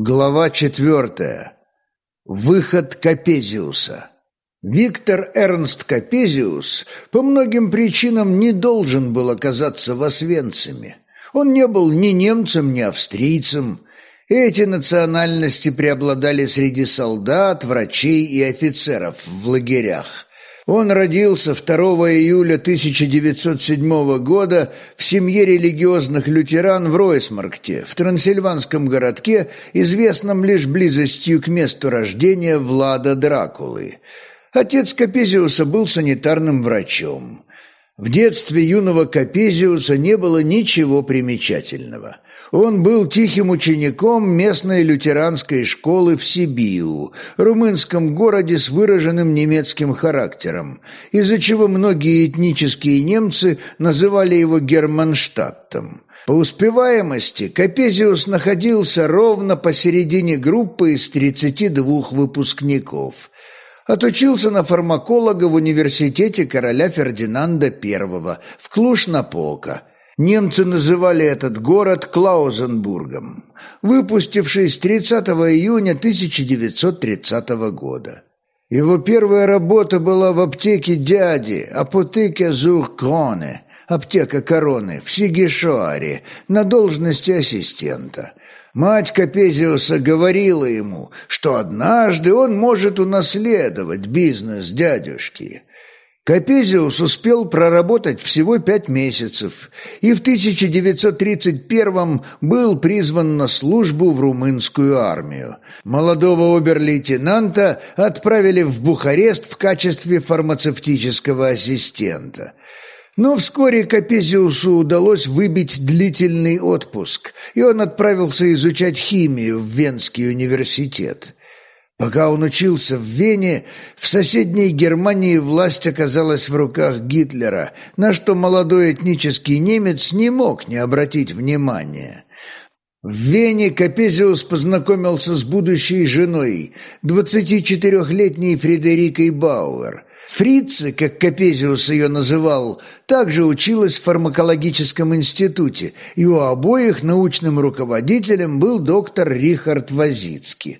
Глава четвертая. Выход Капезиуса. Виктор Эрнст Капезиус по многим причинам не должен был оказаться в Освенциме. Он не был ни немцем, ни австрийцем. Эти национальности преобладали среди солдат, врачей и офицеров в лагерях. Он родился 2 июля 1907 года в семье религиозных лютеран в Ройсмаркте, в трансильванском городке, известном лишь близостью к месту рождения Влада Дракулы. Отец Капезиуса был санитарным врачом. В детстве юного Капезиуса не было ничего примечательного – он был тихим учеником местной лютеранской школы в Сибиу, румынском городе с выраженным немецким характером, из-за чего многие этнические немцы называли его Германштадтом. По успеваемости Капезиус находился ровно посередине группы из 32 выпускников – Отучился на фармаколога в университете короля Фердинанда I в Клуш-Напока, Немцы называли этот город Клаузенбургом, выпустившись 30 июня 1930 года. Его первая работа была в аптеке дяди, апотеке Зуркроне, аптека короны, в Сигишоаре, на должности ассистента. Мать Капезиуса говорила ему, что однажды он может унаследовать бизнес дядюшки. Капезиус успел проработать всего пять месяцев и в 1931 был призван на службу в румынскую армию. Молодого обер-лейтенанта отправили в Бухарест в качестве фармацевтического ассистента. Но вскоре Капезиусу удалось выбить длительный отпуск, и он отправился изучать химию в Венский университет. Пока он учился в Вене, в соседней Германии власть оказалась в руках Гитлера, на что молодой этнический немец не мог не обратить внимания. В Вене Капезиус познакомился с будущей женой, 24-летней Фредерикой Бауэр. Фрица, как Капезиус ее называл, также училась в фармакологическом институте, и у обоих научным руководителем был доктор Рихард Вазицкий.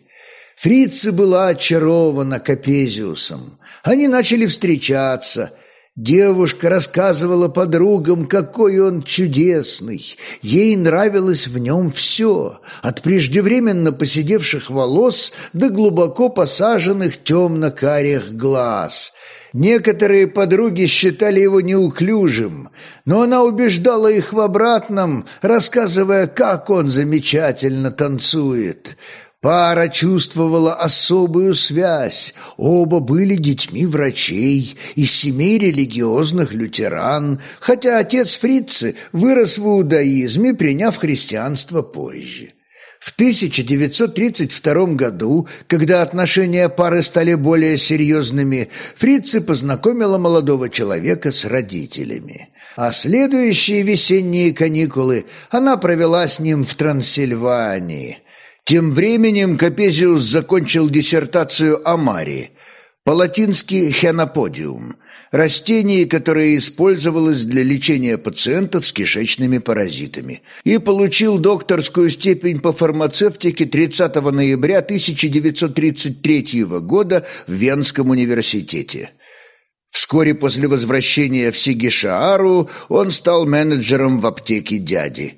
Фрица была очарована Капезиусом. Они начали встречаться. Девушка рассказывала подругам, какой он чудесный. Ей нравилось в нем все, от преждевременно поседевших волос до глубоко посаженных темно-карих глаз. Некоторые подруги считали его неуклюжим, но она убеждала их в обратном, рассказывая, как он замечательно танцует. Пара чувствовала особую связь. Оба были детьми врачей из семей религиозных лютеран, хотя отец Фрицы вырос в иудаизме, приняв христианство позже. В 1932 году, когда отношения пары стали более серьезными, Фрицы познакомила молодого человека с родителями. А следующие весенние каникулы она провела с ним в Трансильвании – тем временем Капезиус закончил диссертацию о маре, по-латински «хеноподиум», растение, которое использовалось для лечения пациентов с кишечными паразитами, и получил докторскую степень по фармацевтике 30 ноября 1933 года в Венском университете. Вскоре после возвращения в Сигишаару он стал менеджером в аптеке дяди.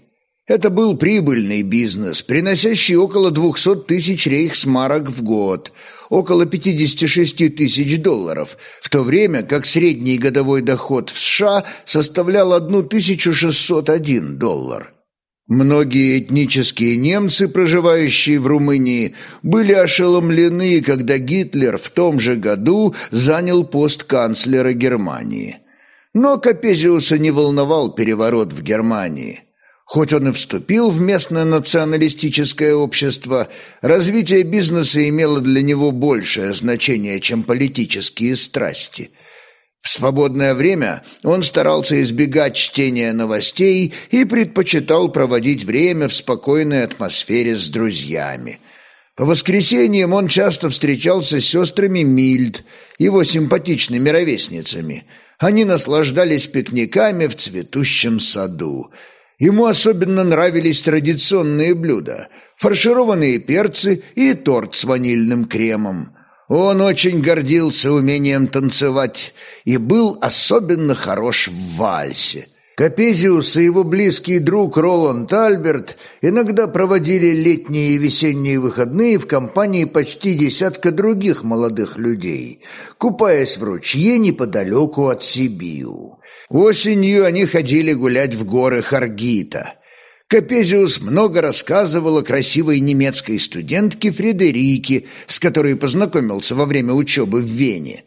Это был прибыльный бизнес, приносящий около 200 тысяч рейхсмарок в год, около 56 тысяч долларов, в то время как средний годовой доход в США составлял 1601 доллар. Многие этнические немцы, проживающие в Румынии, были ошеломлены, когда Гитлер в том же году занял пост канцлера Германии. Но Капезиуса не волновал переворот в Германии – Хоть он и вступил в местное националистическое общество, развитие бизнеса имело для него большее значение, чем политические страсти. В свободное время он старался избегать чтения новостей и предпочитал проводить время в спокойной атмосфере с друзьями. По воскресеньям он часто встречался с сестрами Мильд, его симпатичными ровесницами. Они наслаждались пикниками в цветущем саду – Ему особенно нравились традиционные блюда – фаршированные перцы и торт с ванильным кремом. Он очень гордился умением танцевать и был особенно хорош в вальсе. Капезиус и его близкий друг Роланд Альберт иногда проводили летние и весенние выходные в компании почти десятка других молодых людей, купаясь в ручье неподалеку от Сибиу. Осенью они ходили гулять в горы Харгита. Капезиус много рассказывал о красивой немецкой студентке Фредерике, с которой познакомился во время учебы в Вене.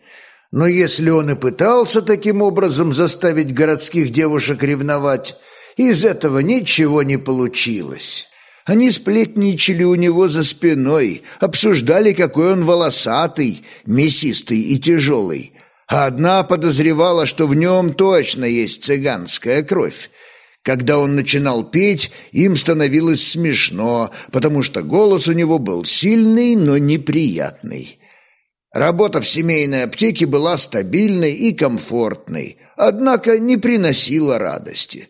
Но если он и пытался таким образом заставить городских девушек ревновать, из этого ничего не получилось. Они сплетничали у него за спиной, обсуждали, какой он волосатый, мясистый и тяжелый. Одна подозревала, что в нем точно есть цыганская кровь. Когда он начинал петь, им становилось смешно, потому что голос у него был сильный, но неприятный. Работа в семейной аптеке была стабильной и комфортной, однако не приносила радости.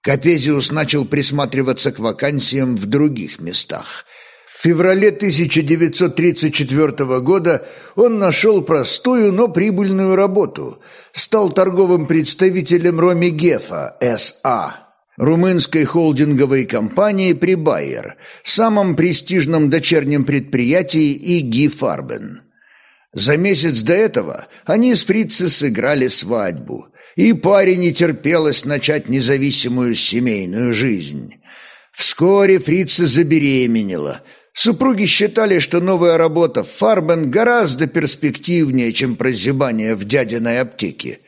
Капезиус начал присматриваться к вакансиям в других местах. В феврале 1934 года он нашел простую, но прибыльную работу. Стал торговым представителем Роми Гефа, С.А., румынской холдинговой компании «Прибайер», самом престижном дочернем предприятии ИГИ «Фарбен». За месяц до этого они с Фрицей сыграли свадьбу, и паре не терпелось начать независимую семейную жизнь. Вскоре Фрица забеременела. Супруги считали, что новая работа в Фарбен гораздо перспективнее, чем прозябание в дядиной аптеке.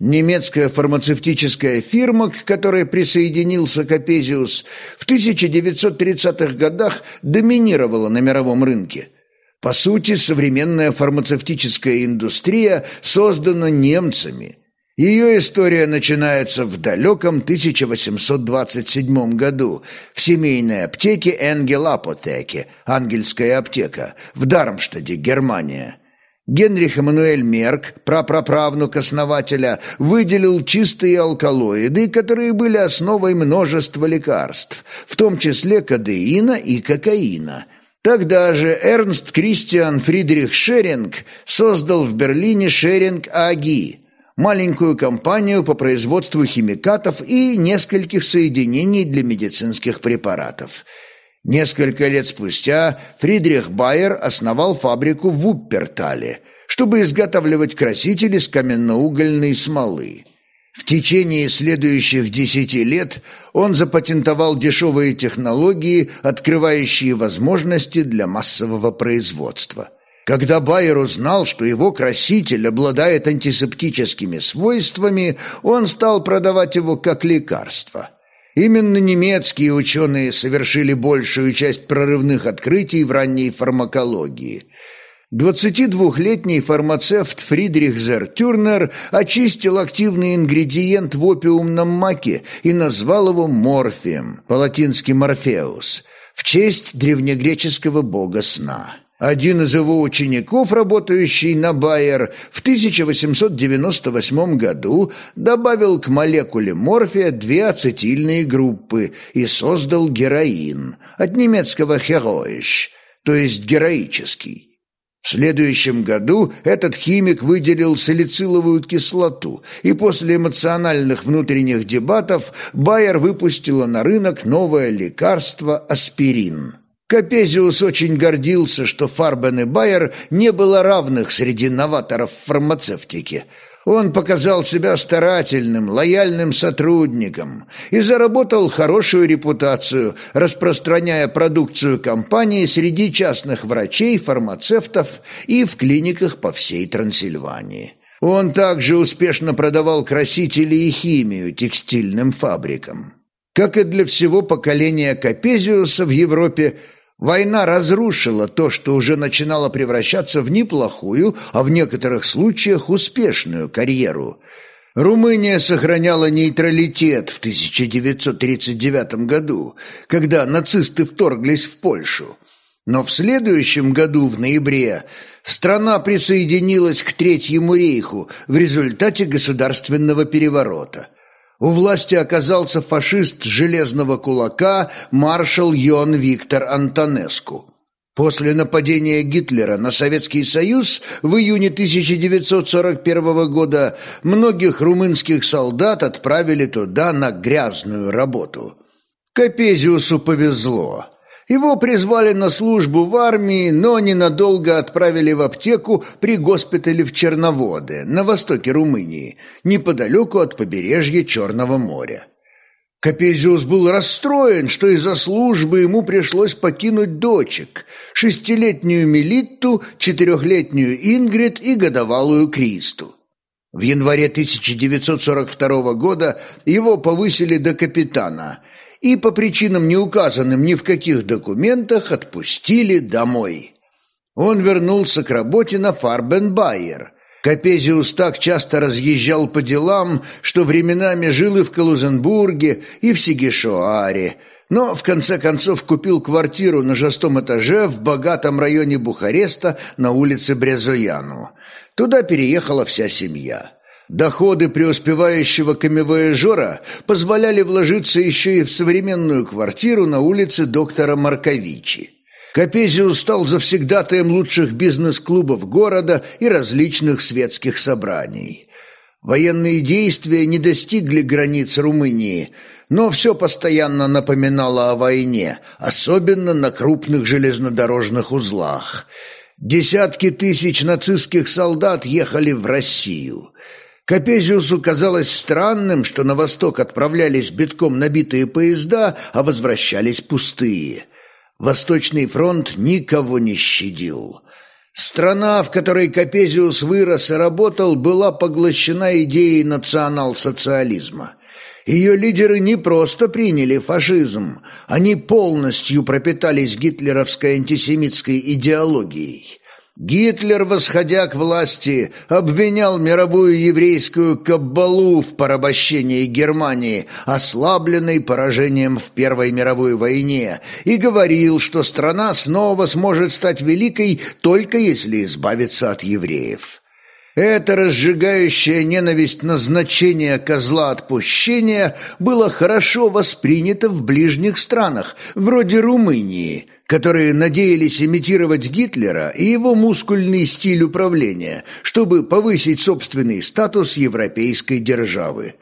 Немецкая фармацевтическая фирма, к которой присоединился Капезиус, в 1930-х годах доминировала на мировом рынке. По сути, современная фармацевтическая индустрия создана немцами. Ее история начинается в далеком 1827 году в семейной аптеке Энгел Апотеке, ангельская аптека, в Дармштаде, Германия. Генрих Эммануэль Мерк, прапраправнук основателя, выделил чистые алкалоиды, которые были основой множества лекарств, в том числе кадеина и кокаина – Тогда же Эрнст Кристиан Фридрих Шеринг создал в Берлине Шеринг АГИ, маленькую компанию по производству химикатов и нескольких соединений для медицинских препаратов. Несколько лет спустя Фридрих Байер основал фабрику в Уппертале, чтобы изготавливать красители с каменноугольной смолы. В течение следующих десяти лет он запатентовал дешевые технологии, открывающие возможности для массового производства. Когда Байер узнал, что его краситель обладает антисептическими свойствами, он стал продавать его как лекарство. Именно немецкие ученые совершили большую часть прорывных открытий в ранней фармакологии – 22-летний фармацевт Фридрих Зертюрнер очистил активный ингредиент в опиумном маке и назвал его морфием, по-латински морфеус, в честь древнегреческого бога сна. Один из его учеников, работающий на Байер, в 1898 году добавил к молекуле морфия две ацетильные группы и создал героин, от немецкого «хероиш», то есть героический. В следующем году этот химик выделил салициловую кислоту, и после эмоциональных внутренних дебатов Байер выпустила на рынок новое лекарство аспирин. Капезиус очень гордился, что Фарбен и Байер не было равных среди новаторов в фармацевтике – он показал себя старательным, лояльным сотрудником и заработал хорошую репутацию, распространяя продукцию компании среди частных врачей, фармацевтов и в клиниках по всей Трансильвании. Он также успешно продавал красители и химию текстильным фабрикам. Как и для всего поколения Капезиуса в Европе, Война разрушила то, что уже начинало превращаться в неплохую, а в некоторых случаях успешную карьеру. Румыния сохраняла нейтралитет в 1939 году, когда нацисты вторглись в Польшу. Но в следующем году, в ноябре, страна присоединилась к Третьему рейху в результате государственного переворота. У власти оказался фашист железного кулака маршал Йон Виктор Антонеску. После нападения Гитлера на Советский Союз в июне 1941 года многих румынских солдат отправили туда на грязную работу. Капезиусу повезло. Его призвали на службу в армии, но ненадолго отправили в аптеку при госпитале в Черноводы, на востоке Румынии, неподалеку от побережья Черного моря. Капезиус был расстроен, что из-за службы ему пришлось покинуть дочек, шестилетнюю Мелитту, четырехлетнюю Ингрид и годовалую Кристу. В январе 1942 года его повысили до капитана – и по причинам, не указанным ни в каких документах, отпустили домой. Он вернулся к работе на Фарбенбайер. Капезиус так часто разъезжал по делам, что временами жил и в Калузенбурге, и в Сигишоаре, но в конце концов купил квартиру на шестом этаже в богатом районе Бухареста на улице Брезояну. Туда переехала вся семья. Доходы преуспевающего камевояжера позволяли вложиться еще и в современную квартиру на улице доктора Марковичи. Капезиус стал завсегдатаем лучших бизнес-клубов города и различных светских собраний. Военные действия не достигли границ Румынии, но все постоянно напоминало о войне, особенно на крупных железнодорожных узлах. Десятки тысяч нацистских солдат ехали в Россию – Капезиусу казалось странным, что на восток отправлялись битком набитые поезда, а возвращались пустые. Восточный фронт никого не щадил. Страна, в которой Капезиус вырос и работал, была поглощена идеей национал-социализма. Ее лидеры не просто приняли фашизм, они полностью пропитались гитлеровской антисемитской идеологией. Гитлер, восходя к власти, обвинял мировую еврейскую каббалу в порабощении Германии, ослабленной поражением в Первой мировой войне, и говорил, что страна снова сможет стать великой, только если избавиться от евреев. Это разжигающее ненависть назначение козла отпущения было хорошо воспринято в ближних странах, вроде Румынии, которые надеялись имитировать Гитлера и его мускульный стиль управления, чтобы повысить собственный статус европейской державы.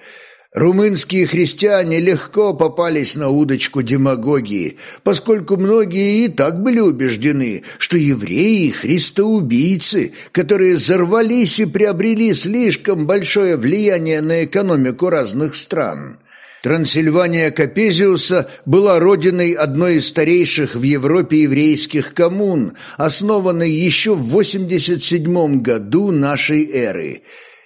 Румынские христиане легко попались на удочку демагогии, поскольку многие и так были убеждены, что евреи – христоубийцы, которые взорвались и приобрели слишком большое влияние на экономику разных стран. Трансильвания Капезиуса была родиной одной из старейших в Европе еврейских коммун, основанной еще в 87 году нашей эры.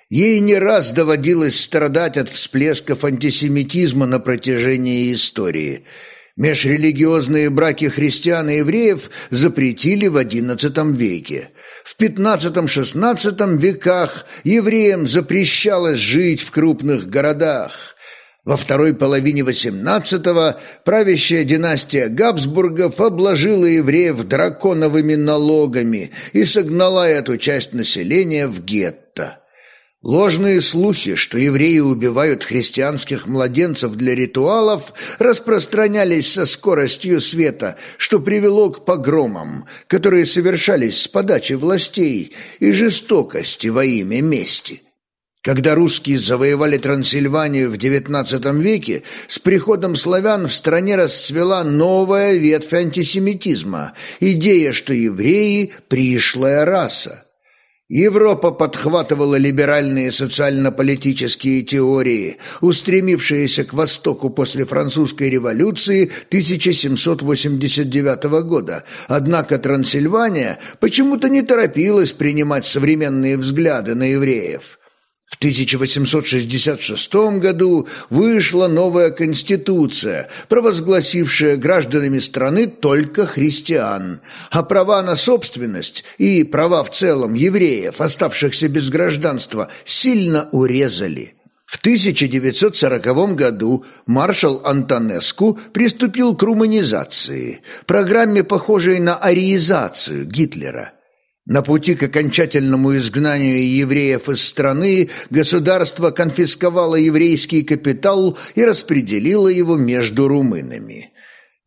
Ей не раз доводилось страдать от всплесков антисемитизма на протяжении истории. Межрелигиозные браки христиан и евреев запретили в XI веке. В XV-XVI веках евреям запрещалось жить в крупных городах. Во второй половине XVIII правящая династия Габсбургов обложила евреев драконовыми налогами и согнала эту часть населения в гетто. Ложные слухи, что евреи убивают христианских младенцев для ритуалов, распространялись со скоростью света, что привело к погромам, которые совершались с подачи властей и жестокости во имя мести. Когда русские завоевали Трансильванию в XIX веке, с приходом славян в стране расцвела новая ветвь антисемитизма, идея, что евреи – пришлая раса. Европа подхватывала либеральные социально-политические теории, устремившиеся к востоку после французской революции 1789 года, однако Трансильвания почему-то не торопилась принимать современные взгляды на евреев – в 1866 году вышла новая конституция, провозгласившая гражданами страны только христиан, а права на собственность и права в целом евреев, оставшихся без гражданства, сильно урезали. В 1940 году маршал Антонеску приступил к руманизации, программе, похожей на ариизацию Гитлера – На пути к окончательному изгнанию евреев из страны государство конфисковало еврейский капитал и распределило его между румынами.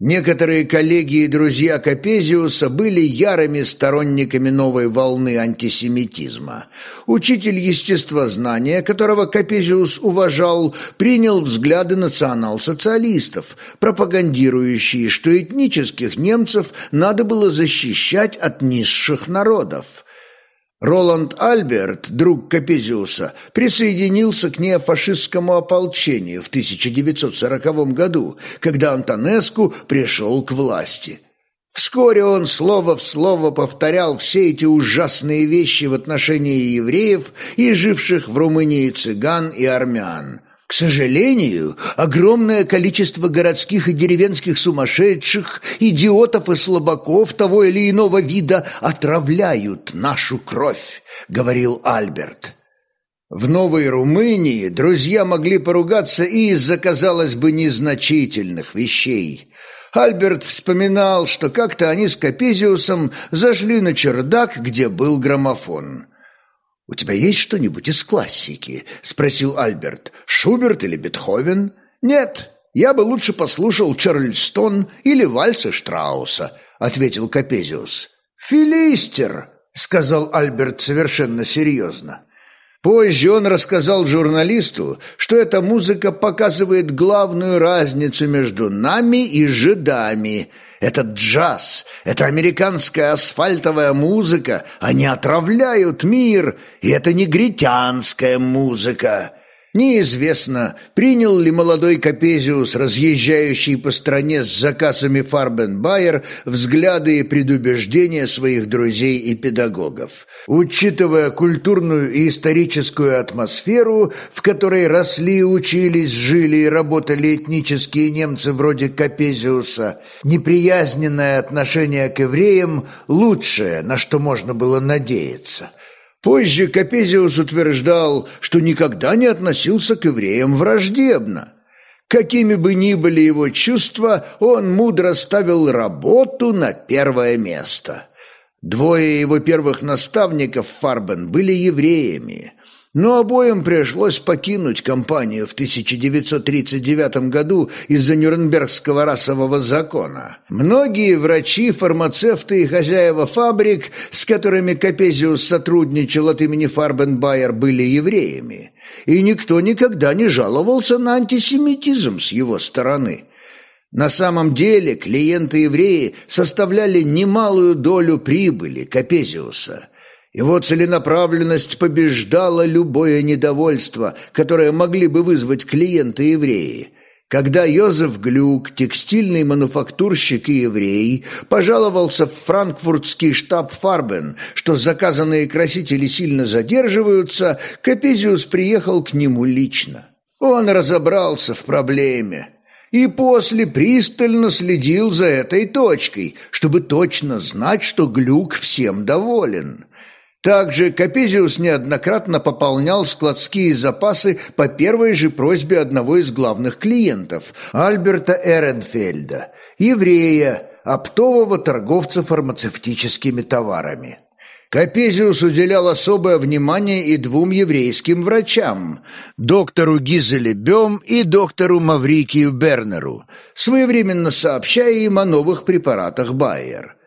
Некоторые коллеги и друзья Капезиуса были ярыми сторонниками новой волны антисемитизма. Учитель естествознания, которого Капезиус уважал, принял взгляды национал-социалистов, пропагандирующие, что этнических немцев надо было защищать от низших народов – Роланд Альберт, друг Капезиуса, присоединился к неофашистскому ополчению в 1940 году, когда Антонеску пришел к власти. Вскоре он слово в слово повторял все эти ужасные вещи в отношении евреев и живших в Румынии цыган и армян – к сожалению, огромное количество городских и деревенских сумасшедших, идиотов и слабаков того или иного вида отравляют нашу кровь, говорил Альберт. В Новой Румынии друзья могли поругаться и из-за, казалось бы, незначительных вещей. Альберт вспоминал, что как-то они с Капезиусом зашли на чердак, где был граммофон. «У тебя есть что-нибудь из классики?» — спросил Альберт. «Шуберт или Бетховен?» «Нет, я бы лучше послушал Чарльстон или вальсы Штрауса», — ответил Капезиус. «Филистер», — сказал Альберт совершенно серьезно. Позже он рассказал журналисту, что эта музыка показывает главную разницу между нами и жидами — этот джаз, эта американская асфальтовая музыка, они отравляют мир, и это негритянская музыка. Неизвестно, принял ли молодой Капезиус, разъезжающий по стране с заказами Фарбенбайер, взгляды и предубеждения своих друзей и педагогов. Учитывая культурную и историческую атмосферу, в которой росли, учились, жили и работали этнические немцы вроде Капезиуса, неприязненное отношение к евреям – лучшее, на что можно было надеяться – Позже Капезиус утверждал, что никогда не относился к евреям враждебно. Какими бы ни были его чувства, он мудро ставил работу на первое место. Двое его первых наставников Фарбен были евреями – но обоим пришлось покинуть компанию в 1939 году из-за Нюрнбергского расового закона. Многие врачи, фармацевты и хозяева фабрик, с которыми Капезиус сотрудничал от имени Фарбенбайер, были евреями. И никто никогда не жаловался на антисемитизм с его стороны. На самом деле клиенты-евреи составляли немалую долю прибыли Капезиуса – его целенаправленность побеждала любое недовольство, которое могли бы вызвать клиенты-евреи. Когда Йозеф Глюк, текстильный мануфактурщик и еврей, пожаловался в франкфуртский штаб Фарбен, что заказанные красители сильно задерживаются, Капезиус приехал к нему лично. Он разобрался в проблеме и после пристально следил за этой точкой, чтобы точно знать, что Глюк всем доволен. Также Капезиус неоднократно пополнял складские запасы по первой же просьбе одного из главных клиентов, Альберта Эренфельда, еврея, оптового торговца фармацевтическими товарами. Капезиус уделял особое внимание и двум еврейским врачам – доктору Гизеле Бем и доктору Маврикию Бернеру, своевременно сообщая им о новых препаратах Байер –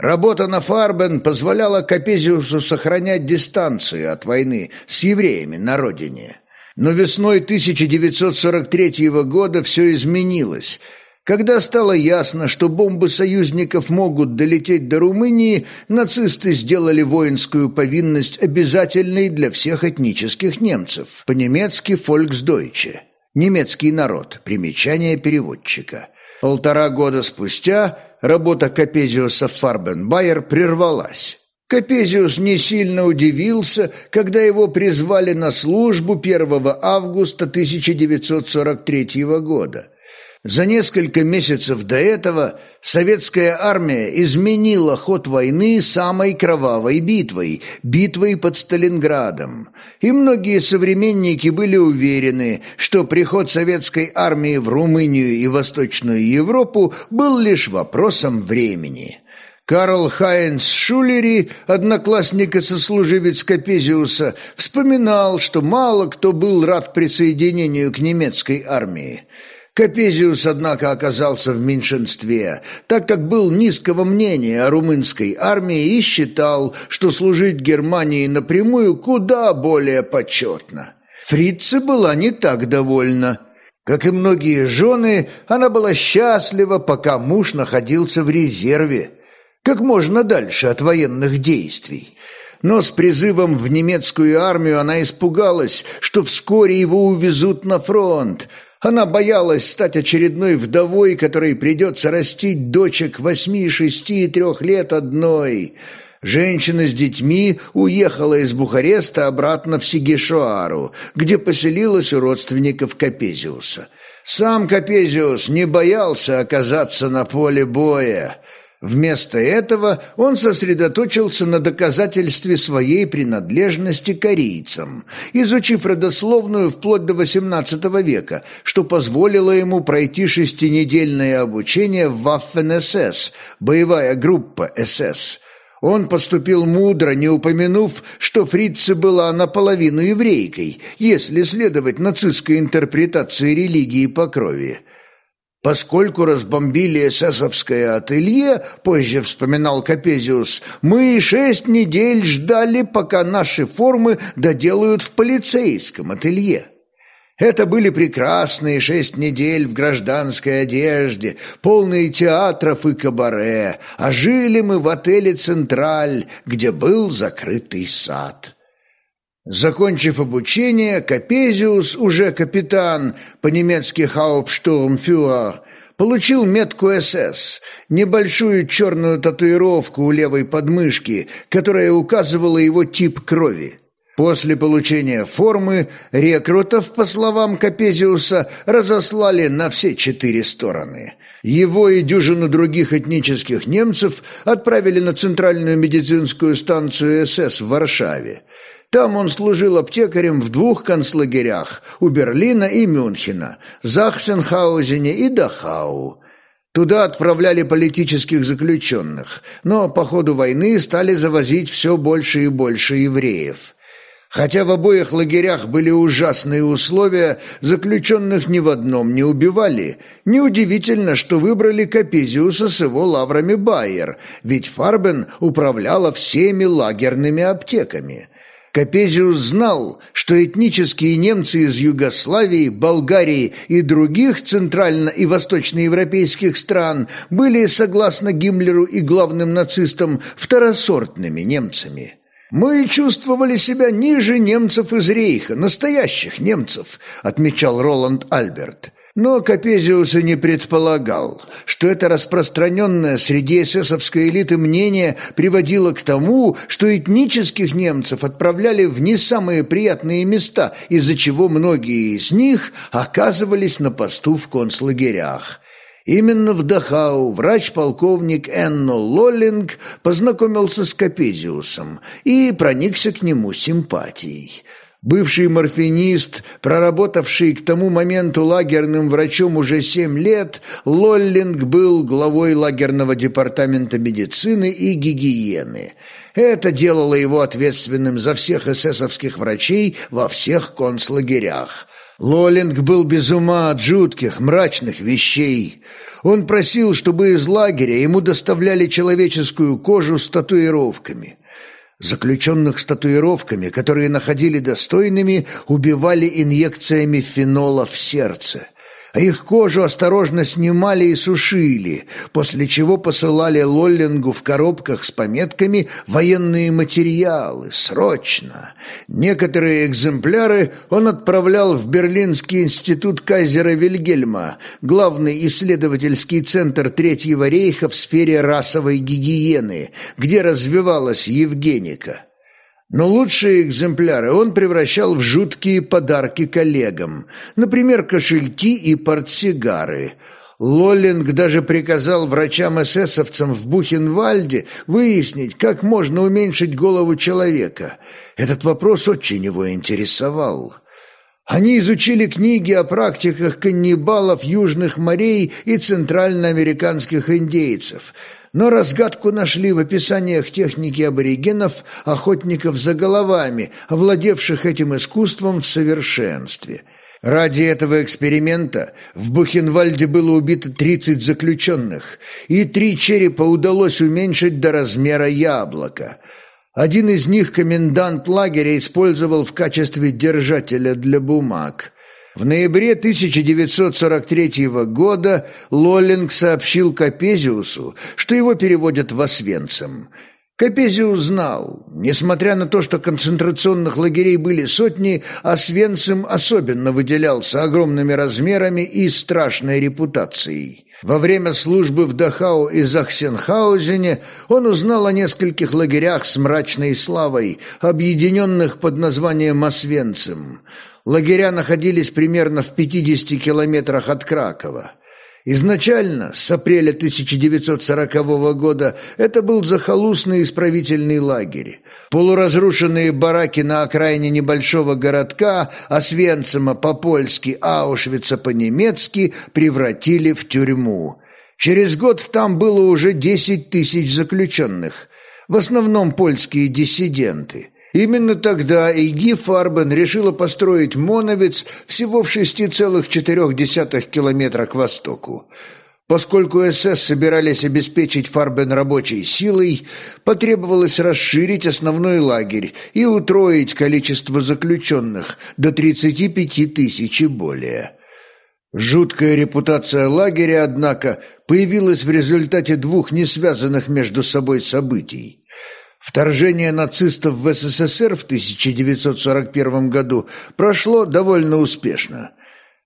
Работа на Фарбен позволяла Капезиусу сохранять дистанцию от войны с евреями на родине. Но весной 1943 года все изменилось. Когда стало ясно, что бомбы союзников могут долететь до Румынии, нацисты сделали воинскую повинность обязательной для всех этнических немцев. По-немецки «Фольксдойче» – немецкий народ, примечание переводчика. Полтора года спустя – работа Капезиуса Фарбенбайер прервалась. Капезиус не сильно удивился, когда его призвали на службу 1 августа 1943 года. За несколько месяцев до этого советская армия изменила ход войны самой кровавой битвой, битвой под Сталинградом, и многие современники были уверены, что приход советской армии в Румынию и Восточную Европу был лишь вопросом времени – Карл Хайнс Шулери, одноклассник и сослуживец Капезиуса, вспоминал, что мало кто был рад присоединению к немецкой армии. Капезиус, однако, оказался в меньшинстве, так как был низкого мнения о румынской армии и считал, что служить Германии напрямую куда более почетно. Фрица была не так довольна. Как и многие жены, она была счастлива, пока муж находился в резерве как можно дальше от военных действий. Но с призывом в немецкую армию она испугалась, что вскоре его увезут на фронт. Она боялась стать очередной вдовой, которой придется растить дочек восьми, шести и трех лет одной. Женщина с детьми уехала из Бухареста обратно в Сигишуару, где поселилась у родственников Капезиуса. Сам Капезиус не боялся оказаться на поле боя. Вместо этого он сосредоточился на доказательстве своей принадлежности корейцам, изучив родословную вплоть до XVIII века, что позволило ему пройти шестинедельное обучение в Waffen-СС, боевая группа СС. Он поступил мудро, не упомянув, что Фрица была наполовину еврейкой, если следовать нацистской интерпретации религии по крови. Поскольку разбомбили эсэсовское ателье, позже вспоминал Капезиус, мы шесть недель ждали, пока наши формы доделают в полицейском ателье. Это были прекрасные шесть недель в гражданской одежде, полные театров и кабаре, а жили мы в отеле «Централь», где был закрытый сад. Закончив обучение, Капезиус, уже капитан, по-немецки «Хаупштурмфюрер», получил метку СС, небольшую черную татуировку у левой подмышки, которая указывала его тип крови. После получения формы рекрутов, по словам Капезиуса, разослали на все четыре стороны. Его и дюжину других этнических немцев отправили на центральную медицинскую станцию СС в Варшаве. Там он служил аптекарем в двух концлагерях у Берлина и Мюнхена, Захсенхаузене и Дахау. Туда отправляли политических заключенных, но по ходу войны стали завозить все больше и больше евреев. Хотя в обоих лагерях были ужасные условия, заключенных ни в одном не убивали. Неудивительно, что выбрали Капезиуса с его лаврами Байер, ведь Фарбен управляла всеми лагерными аптеками. Капезиус знал, что этнические немцы из Югославии, Болгарии и других центрально- и восточноевропейских стран были, согласно Гиммлеру и главным нацистам, второсортными немцами. «Мы чувствовали себя ниже немцев из Рейха, настоящих немцев», отмечал Роланд Альберт. Но Капезиус и не предполагал, что это распространенное среди эсэсовской элиты мнение приводило к тому, что этнических немцев отправляли в не самые приятные места, из-за чего многие из них оказывались на посту в концлагерях. Именно в Дахау врач-полковник Энно Лоллинг познакомился с Капезиусом и проникся к нему симпатией – Бывший морфинист, проработавший к тому моменту лагерным врачом уже семь лет, Лоллинг был главой лагерного департамента медицины и гигиены. Это делало его ответственным за всех эсэсовских врачей во всех концлагерях. Лоллинг был без ума от жутких, мрачных вещей. Он просил, чтобы из лагеря ему доставляли человеческую кожу с татуировками. Заключенных с татуировками, которые находили достойными, убивали инъекциями фенола в сердце – их кожу осторожно снимали и сушили, после чего посылали Лоллингу в коробках с пометками «военные материалы, срочно». Некоторые экземпляры он отправлял в Берлинский институт Кайзера Вильгельма, главный исследовательский центр Третьего рейха в сфере расовой гигиены, где развивалась Евгеника. Но лучшие экземпляры он превращал в жуткие подарки коллегам, например, кошельки и портсигары. Лоллинг даже приказал врачам-эсэсовцам в Бухенвальде выяснить, как можно уменьшить голову человека. Этот вопрос очень его интересовал. Они изучили книги о практиках каннибалов южных морей и центральноамериканских индейцев – но разгадку нашли в описаниях техники аборигенов, охотников за головами, овладевших этим искусством в совершенстве. Ради этого эксперимента в Бухенвальде было убито 30 заключенных, и три черепа удалось уменьшить до размера яблока. Один из них комендант лагеря использовал в качестве держателя для бумаг – в ноябре 1943 года Лоллинг сообщил Капезиусу, что его переводят в Освенцим. Капезиус знал, несмотря на то, что концентрационных лагерей были сотни, Освенцим особенно выделялся огромными размерами и страшной репутацией. Во время службы в Дахау и Захсенхаузене он узнал о нескольких лагерях с мрачной славой, объединенных под названием Освенцим. Лагеря находились примерно в 50 километрах от Кракова. Изначально, с апреля 1940 года, это был захолустный исправительный лагерь. Полуразрушенные бараки на окраине небольшого городка Освенцима по-польски, Аушвица по-немецки превратили в тюрьму. Через год там было уже 10 тысяч заключенных, в основном польские диссиденты – Именно тогда Иги Фарбен решила построить Моновец всего в 6,4 километра к востоку. Поскольку СС собирались обеспечить Фарбен рабочей силой, потребовалось расширить основной лагерь и утроить количество заключенных до 35 тысяч и более. Жуткая репутация лагеря, однако, появилась в результате двух несвязанных между собой событий. Вторжение нацистов в СССР в 1941 году прошло довольно успешно.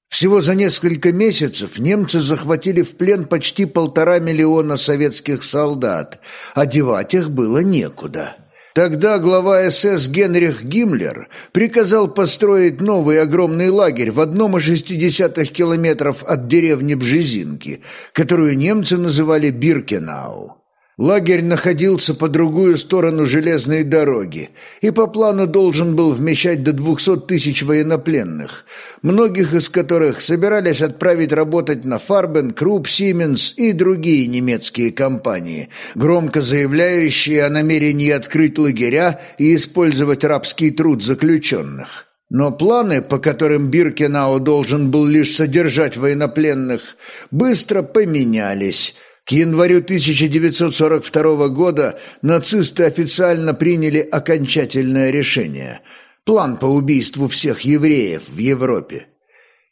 Всего за несколько месяцев немцы захватили в плен почти полтора миллиона советских солдат, а девать их было некуда. Тогда глава СС Генрих Гиммлер приказал построить новый огромный лагерь в одном из шестидесятых километров от деревни Бжезинки, которую немцы называли Биркенау. Лагерь находился по другую сторону железной дороги и по плану должен был вмещать до 200 тысяч военнопленных, многих из которых собирались отправить работать на Фарбен, Круп, Сименс и другие немецкие компании, громко заявляющие о намерении открыть лагеря и использовать рабский труд заключенных. Но планы, по которым Биркенау должен был лишь содержать военнопленных, быстро поменялись – к январю 1942 года нацисты официально приняли окончательное решение – план по убийству всех евреев в Европе.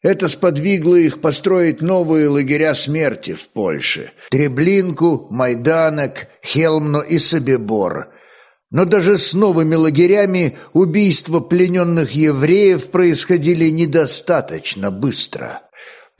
Это сподвигло их построить новые лагеря смерти в Польше – Треблинку, Майданок, Хелмно и Собибор. Но даже с новыми лагерями убийства плененных евреев происходили недостаточно быстро.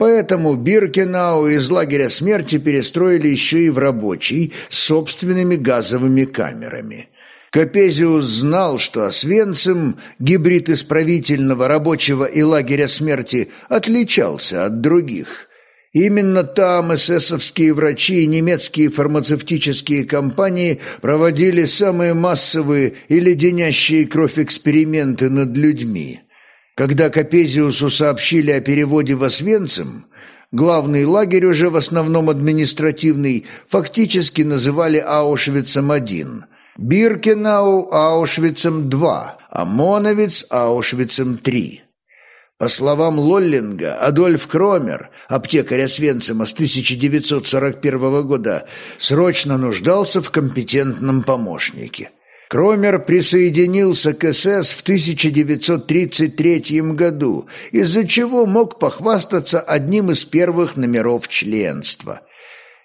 Поэтому Биркенау из лагеря смерти перестроили еще и в рабочий с собственными газовыми камерами. Капезиус знал, что Освенцим, гибрид исправительного, рабочего и лагеря смерти, отличался от других. Именно там эсэсовские врачи и немецкие фармацевтические компании проводили самые массовые и леденящие кровь эксперименты над людьми. Когда Капезиусу сообщили о переводе в Освенцим, главный лагерь, уже в основном административный, фактически называли Аушвицем-1, Биркенау – Аушвицем-2, а Моновиц – Аушвицем-3. По словам Лоллинга, Адольф Кромер, аптекарь Освенцима с 1941 года, срочно нуждался в компетентном помощнике – Кромер присоединился к СС в 1933 году, из-за чего мог похвастаться одним из первых номеров членства.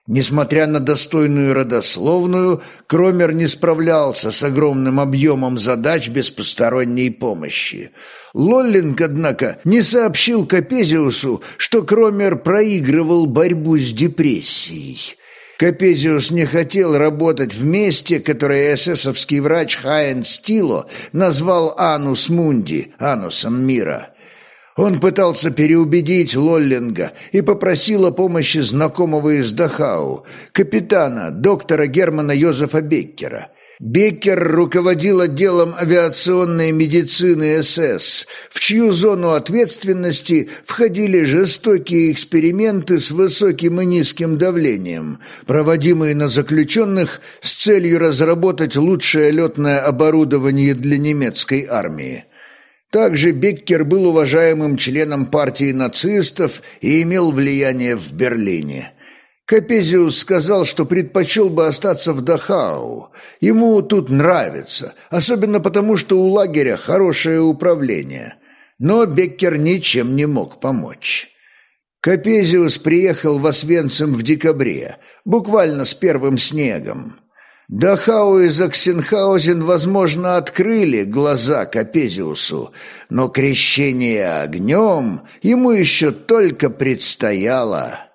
Несмотря на достойную родословную, Кромер не справлялся с огромным объемом задач без посторонней помощи. Лоллинг, однако, не сообщил Капезиусу, что Кромер проигрывал борьбу с депрессией. Капезиус не хотел работать в месте, которое эсэсовский врач Хайен Стило назвал «анус мунди» – «анусом мира». Он пытался переубедить Лоллинга и попросил о помощи знакомого из Дахау, капитана, доктора Германа Йозефа Беккера. Беккер руководил отделом авиационной медицины СС, в чью зону ответственности входили жестокие эксперименты с высоким и низким давлением, проводимые на заключенных с целью разработать лучшее летное оборудование для немецкой армии. Также Беккер был уважаемым членом партии нацистов и имел влияние в Берлине. Капезиус сказал, что предпочел бы остаться в Дахау. Ему тут нравится, особенно потому, что у лагеря хорошее управление. Но Беккер ничем не мог помочь. Капезиус приехал в Освенцим в декабре, буквально с первым снегом. Дахау и Заксенхаузен, возможно, открыли глаза Капезиусу, но крещение огнем ему еще только предстояло.